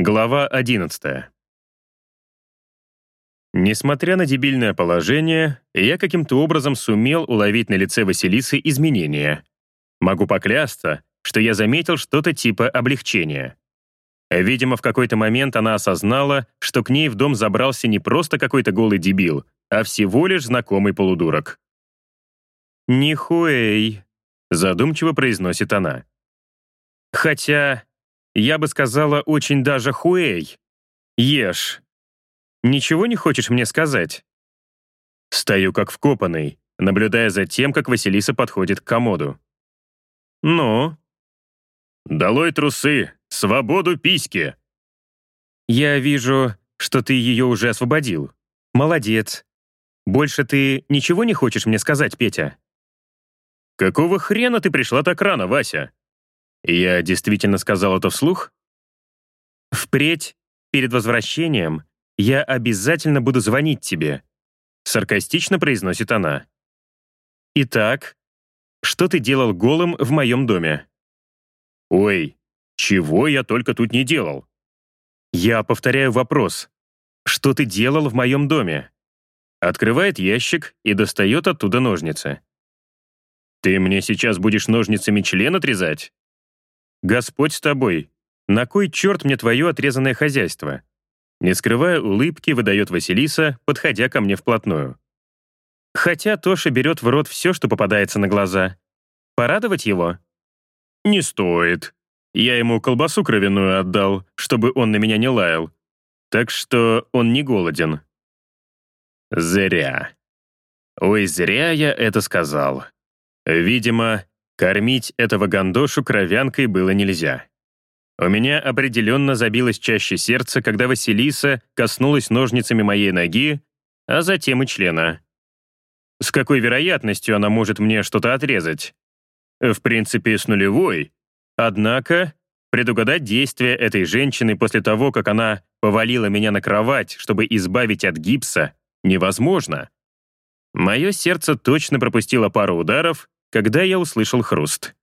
Глава 11. Несмотря на дебильное положение, я каким-то образом сумел уловить на лице Василисы изменения. Могу поклясться, что я заметил что-то типа облегчения. Видимо, в какой-то момент она осознала, что к ней в дом забрался не просто какой-то голый дебил, а всего лишь знакомый полудурок. «Нихуэй», — задумчиво произносит она. «Хотя, я бы сказала, очень даже хуэй. Ешь. Ничего не хочешь мне сказать?» Стою как вкопанный, наблюдая за тем, как Василиса подходит к комоду. «Ну?» «Долой трусы! Свободу письки!» «Я вижу, что ты ее уже освободил. Молодец. Больше ты ничего не хочешь мне сказать, Петя?» «Какого хрена ты пришла так рано, Вася?» Я действительно сказал это вслух? «Впредь, перед возвращением, я обязательно буду звонить тебе», саркастично произносит она. «Итак, что ты делал голым в моем доме?» «Ой, чего я только тут не делал?» «Я повторяю вопрос. Что ты делал в моем доме?» Открывает ящик и достает оттуда ножницы. «Ты мне сейчас будешь ножницами член отрезать?» «Господь с тобой! На кой черт мне твое отрезанное хозяйство?» Не скрывая улыбки, выдает Василиса, подходя ко мне вплотную. Хотя Тоша берет в рот все, что попадается на глаза. Порадовать его? Не стоит. Я ему колбасу кровяную отдал, чтобы он на меня не лаял. Так что он не голоден. Зря. Ой, зря я это сказал. Видимо, кормить этого гандошу кровянкой было нельзя. У меня определенно забилось чаще сердце, когда Василиса коснулась ножницами моей ноги, а затем и члена. С какой вероятностью она может мне что-то отрезать? В принципе, с нулевой. Однако, предугадать действия этой женщины после того, как она повалила меня на кровать, чтобы избавить от гипса, невозможно. Мое сердце точно пропустило пару ударов, когда я услышал хруст.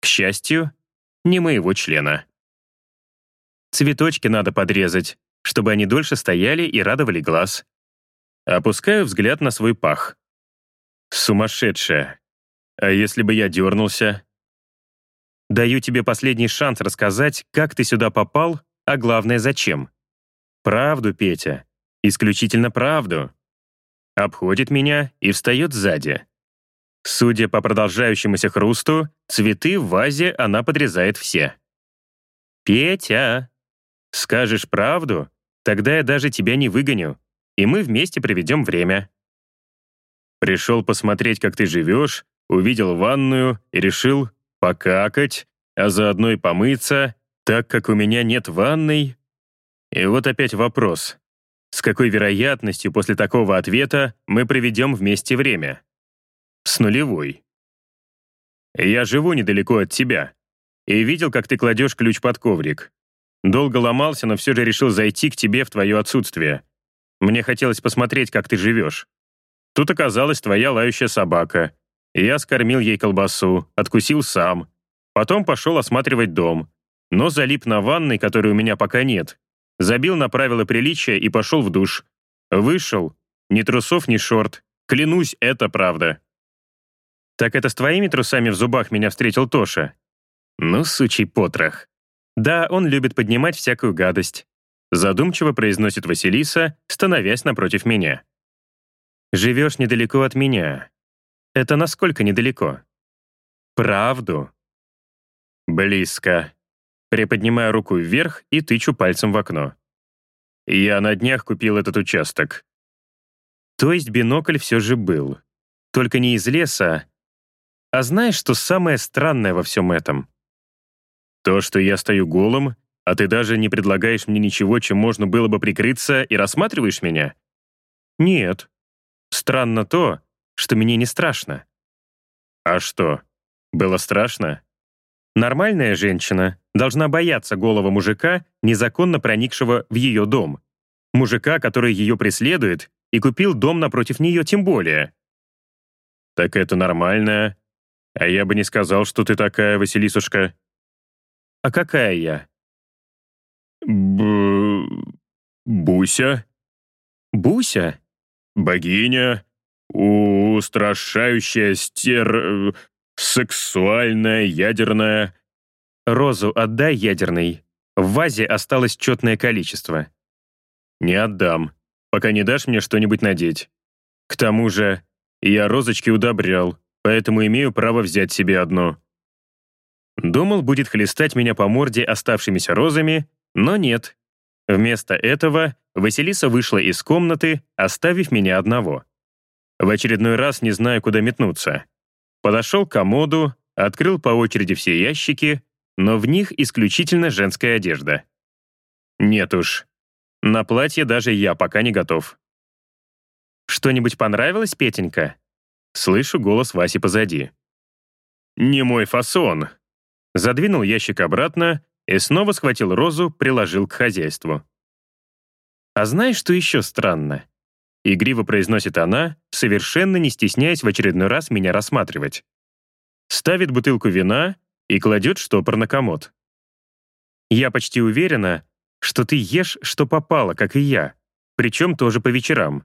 К счастью, не моего члена. Цветочки надо подрезать, чтобы они дольше стояли и радовали глаз. Опускаю взгляд на свой пах. Сумасшедшая. А если бы я дернулся? Даю тебе последний шанс рассказать, как ты сюда попал, а главное, зачем. Правду, Петя. Исключительно правду. Обходит меня и встает сзади. Судя по продолжающемуся хрусту, цветы в вазе она подрезает все. «Петя, скажешь правду, тогда я даже тебя не выгоню, и мы вместе проведем время». Пришел посмотреть, как ты живешь, увидел ванную и решил покакать, а заодно и помыться, так как у меня нет ванной. И вот опять вопрос. С какой вероятностью после такого ответа мы проведем вместе время? С нулевой. Я живу недалеко от тебя и видел, как ты кладешь ключ под коврик. Долго ломался, но все же решил зайти к тебе в твое отсутствие. Мне хотелось посмотреть, как ты живешь. Тут оказалась твоя лающая собака. Я скормил ей колбасу, откусил сам. Потом пошел осматривать дом. Но залип на ванной, которой у меня пока нет. Забил на правила приличия и пошел в душ. Вышел. Ни трусов, ни шорт. Клянусь, это правда. «Так это с твоими трусами в зубах меня встретил Тоша?» «Ну, сучий потрох». «Да, он любит поднимать всякую гадость», задумчиво произносит Василиса, становясь напротив меня. «Живешь недалеко от меня. Это насколько недалеко?» «Правду?» «Близко». Приподнимаю руку вверх и тычу пальцем в окно. «Я на днях купил этот участок». То есть бинокль все же был. Только не из леса, а знаешь, что самое странное во всем этом? То, что я стою голым, а ты даже не предлагаешь мне ничего, чем можно было бы прикрыться, и рассматриваешь меня? Нет. Странно то, что мне не страшно. А что, было страшно? Нормальная женщина должна бояться голого мужика, незаконно проникшего в ее дом. Мужика, который ее преследует, и купил дом напротив нее тем более. Так это нормальная, а я бы не сказал, что ты такая, Василисушка. А какая я? Б... Буся? Буся? Богиня? Устрашающая стер... Сексуальная, ядерная... Розу отдай ядерный. В вазе осталось четное количество. Не отдам, пока не дашь мне что-нибудь надеть. К тому же, я розочки удобрял, поэтому имею право взять себе одну. Думал, будет хлестать меня по морде оставшимися розами, но нет. Вместо этого Василиса вышла из комнаты, оставив меня одного. В очередной раз не знаю, куда метнуться. Подошел к комоду, открыл по очереди все ящики, но в них исключительно женская одежда. Нет уж, на платье даже я пока не готов. «Что-нибудь понравилось, Петенька?» Слышу голос Васи позади. «Не мой фасон», задвинул ящик обратно и снова схватил розу, приложил к хозяйству. «А знаешь, что еще странно?» Игриво произносит она, совершенно не стесняясь в очередной раз меня рассматривать. Ставит бутылку вина и кладет штопор на комод. «Я почти уверена, что ты ешь, что попало, как и я, причем тоже по вечерам.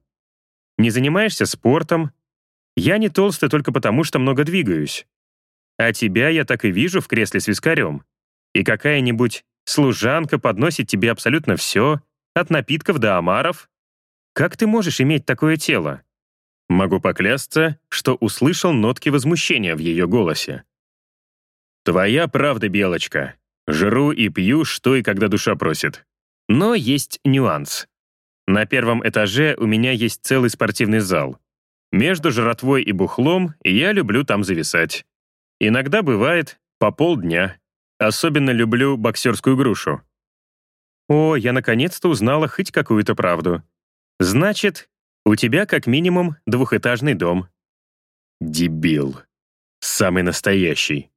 Не занимаешься спортом. Я не толстый только потому, что много двигаюсь. А тебя я так и вижу в кресле с вискарем. И какая-нибудь служанка подносит тебе абсолютно все, от напитков до омаров. Как ты можешь иметь такое тело? Могу поклясться, что услышал нотки возмущения в ее голосе. «Твоя правда, Белочка. Жру и пью, что и когда душа просит. Но есть нюанс. На первом этаже у меня есть целый спортивный зал. Между жратвой и бухлом я люблю там зависать. Иногда бывает по полдня. Особенно люблю боксерскую грушу. О, я наконец-то узнала хоть какую-то правду. Значит, у тебя как минимум двухэтажный дом. Дебил. Самый настоящий.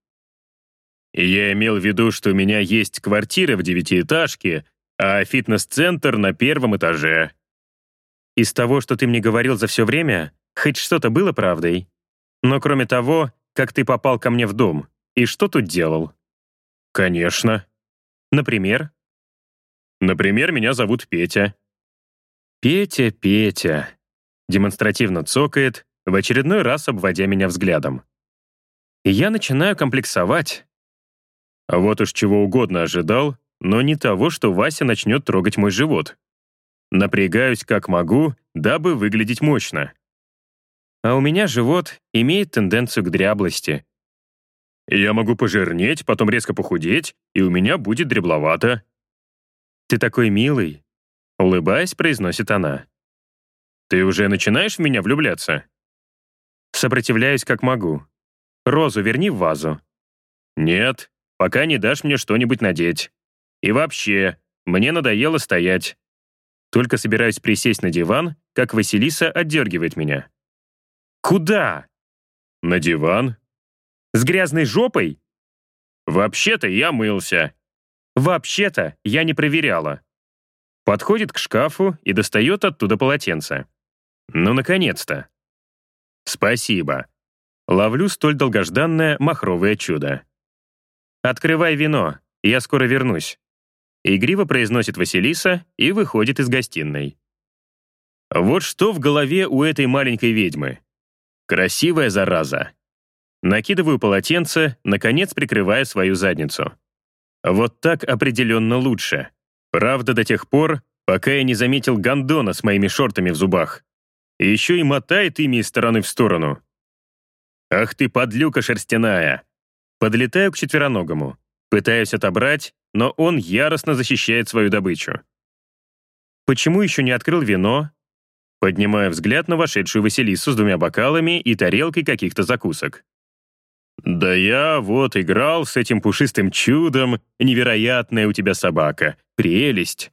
Я имел в виду, что у меня есть квартира в девятиэтажке, а фитнес-центр на первом этаже. Из того, что ты мне говорил за все время, хоть что-то было правдой. Но кроме того, как ты попал ко мне в дом и что тут делал?» «Конечно». «Например?» «Например, меня зовут Петя». «Петя, Петя», демонстративно цокает, в очередной раз обводя меня взглядом. И я начинаю комплексовать. Вот уж чего угодно ожидал, но не того, что Вася начнет трогать мой живот. Напрягаюсь как могу, дабы выглядеть мощно а у меня живот имеет тенденцию к дряблости. Я могу пожирнеть, потом резко похудеть, и у меня будет дребловато. «Ты такой милый», — улыбаясь, произносит она. «Ты уже начинаешь в меня влюбляться?» Сопротивляюсь как могу. Розу верни в вазу. «Нет, пока не дашь мне что-нибудь надеть. И вообще, мне надоело стоять. Только собираюсь присесть на диван, как Василиса отдергивает меня. «Куда?» «На диван». «С грязной жопой?» «Вообще-то я мылся». «Вообще-то я не проверяла». Подходит к шкафу и достает оттуда полотенце. «Ну, наконец-то». «Спасибо». Ловлю столь долгожданное махровое чудо. «Открывай вино, я скоро вернусь». Игриво произносит Василиса и выходит из гостиной. Вот что в голове у этой маленькой ведьмы. Красивая зараза. Накидываю полотенце, наконец прикрывая свою задницу. Вот так определенно лучше. Правда, до тех пор, пока я не заметил гондона с моими шортами в зубах. Еще и мотает ими из стороны в сторону. Ах ты, подлюка шерстяная! Подлетаю к четвероногому. Пытаюсь отобрать, но он яростно защищает свою добычу. Почему еще не открыл вино, Поднимаю взгляд на вошедшую Василису с двумя бокалами и тарелкой каких-то закусок. «Да я вот играл с этим пушистым чудом, невероятная у тебя собака, прелесть».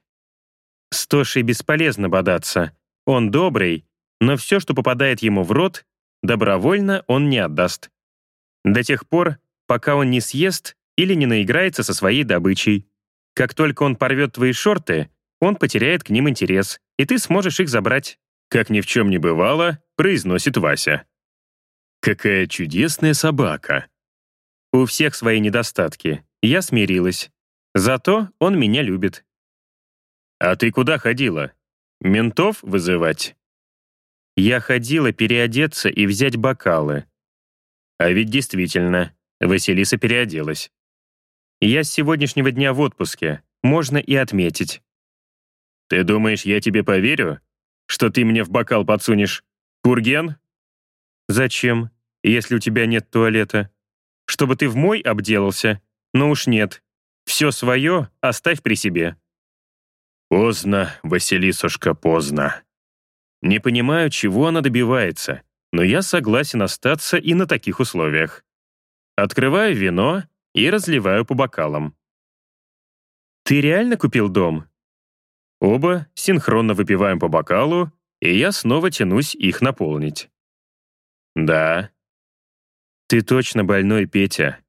С Тошей бесполезно бодаться. Он добрый, но все, что попадает ему в рот, добровольно он не отдаст. До тех пор, пока он не съест или не наиграется со своей добычей. Как только он порвет твои шорты, он потеряет к ним интерес, и ты сможешь их забрать. Как ни в чем не бывало, произносит Вася. Какая чудесная собака. У всех свои недостатки. Я смирилась. Зато он меня любит. «А ты куда ходила? Ментов вызывать?» Я ходила переодеться и взять бокалы. А ведь действительно, Василиса переоделась. Я с сегодняшнего дня в отпуске, можно и отметить. Ты думаешь, я тебе поверю, что ты мне в бокал подсунешь курген? Зачем, если у тебя нет туалета? Чтобы ты в мой обделался? Ну уж нет. Все свое оставь при себе. Поздно, Василисушка, поздно. Не понимаю, чего она добивается, но я согласен остаться и на таких условиях. Открываю вино и разливаю по бокалам. «Ты реально купил дом?» Оба синхронно выпиваем по бокалу, и я снова тянусь их наполнить. «Да». «Ты точно больной, Петя».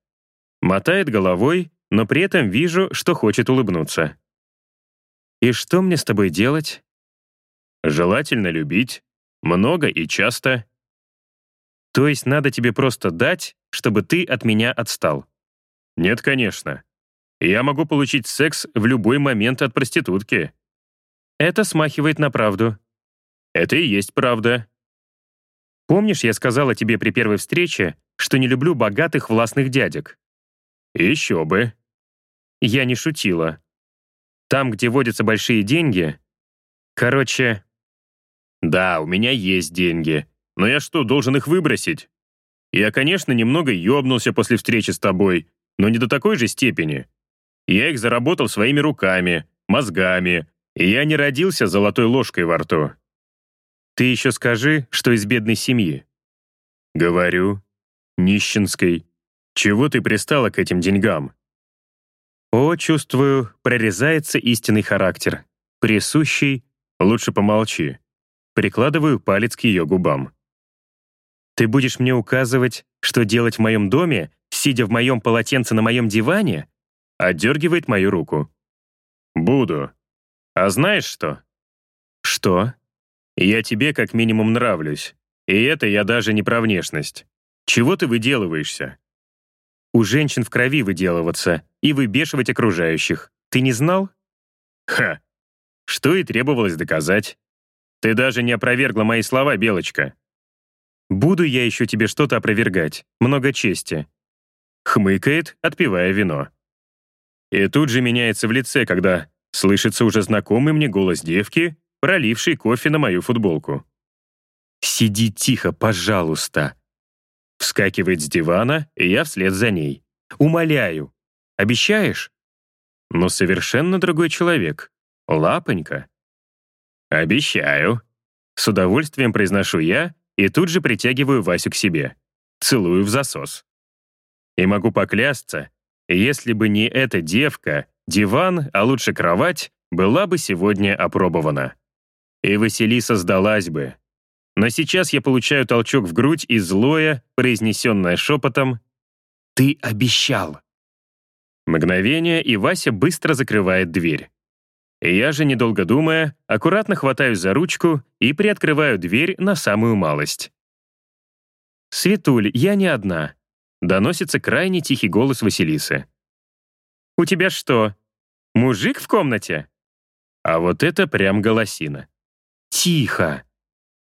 Мотает головой, но при этом вижу, что хочет улыбнуться. «И что мне с тобой делать?» Желательно любить, много и часто. То есть надо тебе просто дать, чтобы ты от меня отстал? Нет, конечно. Я могу получить секс в любой момент от проститутки. Это смахивает на правду. Это и есть правда. Помнишь, я сказала тебе при первой встрече, что не люблю богатых властных дядек? Еще бы. Я не шутила. Там, где водятся большие деньги... Короче, да, у меня есть деньги. Но я что, должен их выбросить? Я, конечно, немного ёбнулся после встречи с тобой, но не до такой же степени. Я их заработал своими руками, мозгами, и я не родился золотой ложкой во рту. Ты еще скажи, что из бедной семьи. Говорю. Нищенской. Чего ты пристала к этим деньгам? О, чувствую, прорезается истинный характер. Присущий, лучше помолчи. Прикладываю палец к ее губам. «Ты будешь мне указывать, что делать в моем доме, сидя в моем полотенце на моем диване?» Отдергивает мою руку. «Буду. А знаешь что?» «Что?» «Я тебе как минимум нравлюсь. И это я даже не про внешность. Чего ты выделываешься?» «У женщин в крови выделываться и выбешивать окружающих. Ты не знал?» «Ха! Что и требовалось доказать. Ты даже не опровергла мои слова, Белочка. Буду я еще тебе что-то опровергать. Много чести. Хмыкает, отпивая вино. И тут же меняется в лице, когда слышится уже знакомый мне голос девки, пролившей кофе на мою футболку. «Сиди тихо, пожалуйста!» Вскакивает с дивана, и я вслед за ней. «Умоляю! Обещаешь?» Но совершенно другой человек. Лапонька. «Обещаю». С удовольствием произношу я и тут же притягиваю Васю к себе. Целую в засос. И могу поклясться, если бы не эта девка, диван, а лучше кровать, была бы сегодня опробована. И Василиса сдалась бы. Но сейчас я получаю толчок в грудь и злое, произнесенное шепотом «Ты обещал». Мгновение, и Вася быстро закрывает дверь. Я же, недолго думая, аккуратно хватаюсь за ручку и приоткрываю дверь на самую малость. «Светуль, я не одна», — доносится крайне тихий голос Василисы. «У тебя что, мужик в комнате?» А вот это прям голосина. «Тихо!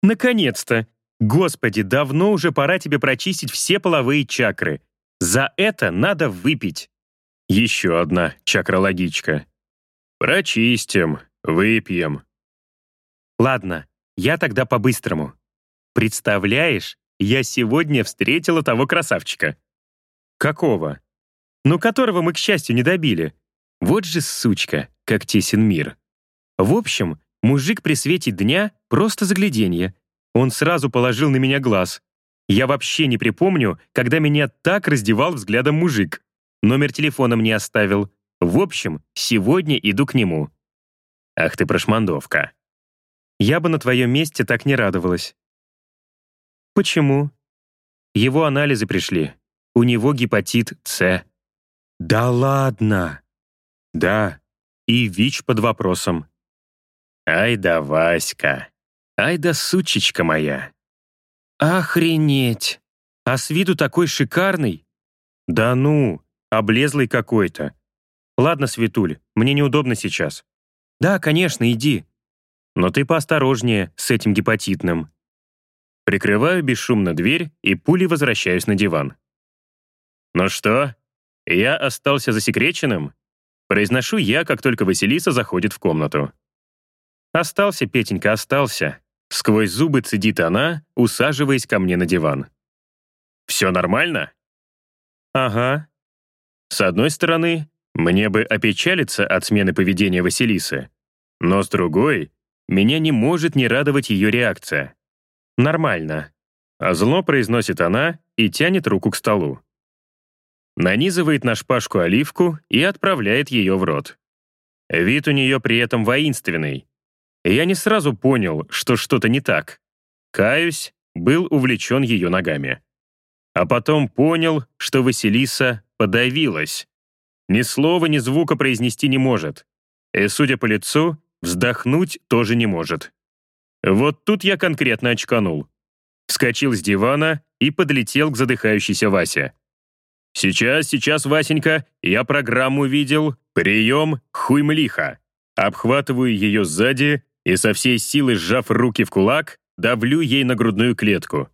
Наконец-то! Господи, давно уже пора тебе прочистить все половые чакры. За это надо выпить!» Еще одна чакрологичка. Прочистим, выпьем. Ладно, я тогда по-быстрому. Представляешь, я сегодня встретила того красавчика. Какого? Ну, которого мы, к счастью, не добили. Вот же сучка, как тесен мир. В общем, мужик при свете дня — просто загляденье. Он сразу положил на меня глаз. Я вообще не припомню, когда меня так раздевал взглядом мужик. Номер телефона мне оставил. В общем, сегодня иду к нему. Ах ты прошмандовка. Я бы на твоем месте так не радовалась. Почему? Его анализы пришли. У него гепатит С. Да ладно. Да. И ВИЧ под вопросом. Ай да Васька. Ай да сучечка моя. Охренеть. А с виду такой шикарный. Да ну, облезлый какой-то. Ладно, Светуль, мне неудобно сейчас. «Да, конечно, иди. Но ты поосторожнее с этим гепатитным». Прикрываю бесшумно дверь и пулей возвращаюсь на диван. «Ну что, я остался засекреченным?» Произношу я, как только Василиса заходит в комнату. «Остался, Петенька, остался», — сквозь зубы цедит она, усаживаясь ко мне на диван. «Все нормально?» «Ага». С одной стороны, мне бы опечалиться от смены поведения Василисы, но с другой, меня не может не радовать ее реакция. «Нормально», а зло произносит она и тянет руку к столу. Нанизывает на шпажку оливку и отправляет ее в рот. Вид у нее при этом воинственный. Я не сразу понял, что что-то не так. Каюсь, был увлечен ее ногами. А потом понял, что Василиса подавилась. Ни слова, ни звука произнести не может. И, судя по лицу, вздохнуть тоже не может. Вот тут я конкретно очканул. Вскочил с дивана и подлетел к задыхающейся Васе. «Сейчас, сейчас, Васенька, я программу видел. Прием хуймлиха». Обхватываю ее сзади и со всей силы сжав руки в кулак, давлю ей на грудную клетку.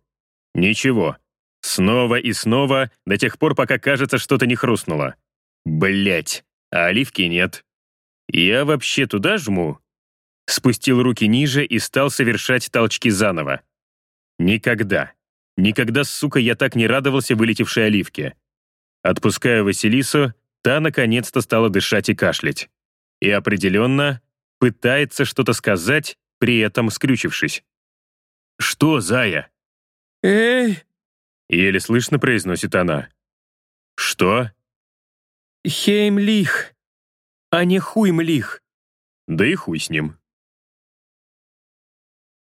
Ничего. Снова и снова, до тех пор, пока кажется, что-то не хрустнуло. Блять, а оливки нет. Я вообще туда жму? Спустил руки ниже и стал совершать толчки заново. Никогда. Никогда, сука, я так не радовался вылетевшей оливке. Отпускаю Василису, та наконец-то стала дышать и кашлять. И определенно пытается что-то сказать, при этом скрючившись. «Что, зая?» «Эй!» — еле слышно произносит она. «Что?» «Хеймлих, а не хуймлих». Да и хуй с ним.